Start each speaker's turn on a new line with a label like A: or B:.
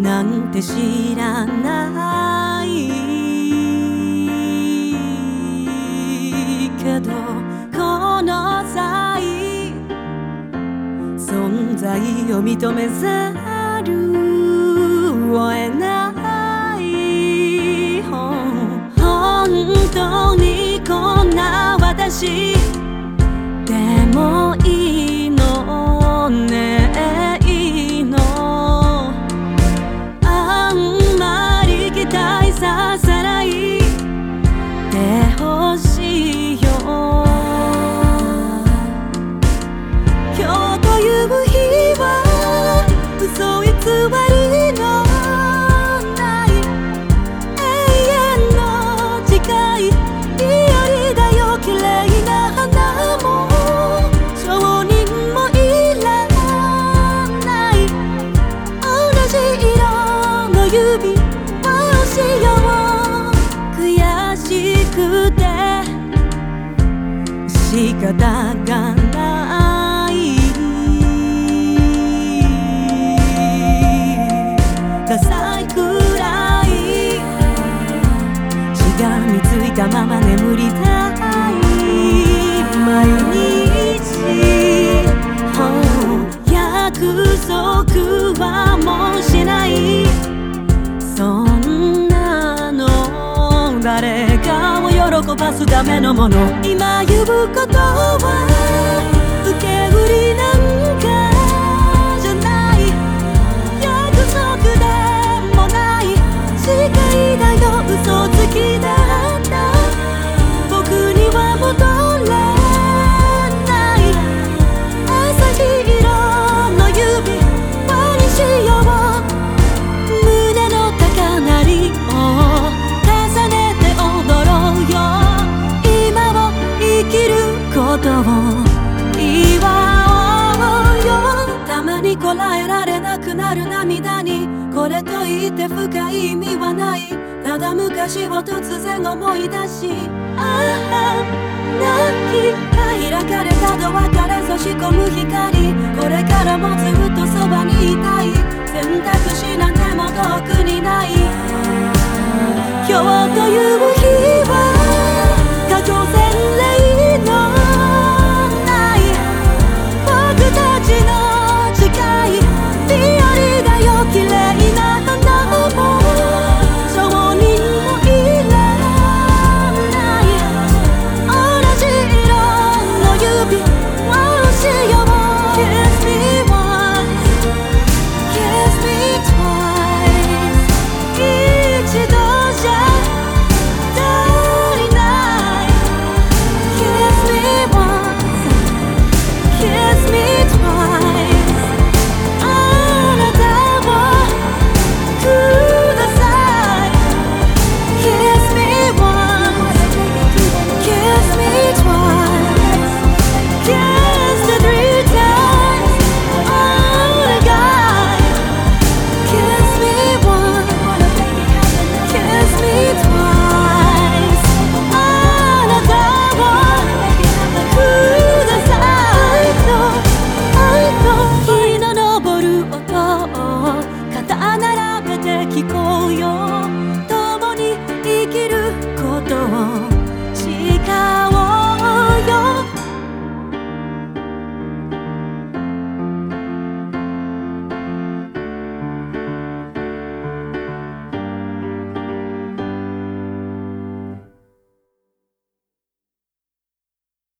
A: なんて知らないけどこの際存在を認めざるを得ない。本当にこんな私。指をしよう悔しくて仕方がないダサいくらいしがみついたまま眠りたい。誰かを喜ばすためのもの。今言うことは受け売りなんだ。なる涙にこれといって深い意味はない。ただ昔を突然思い出しああ泣き開かれたドアから差し込む光。これからもずっとそばにいたい。選択肢なんても遠くにない。今日という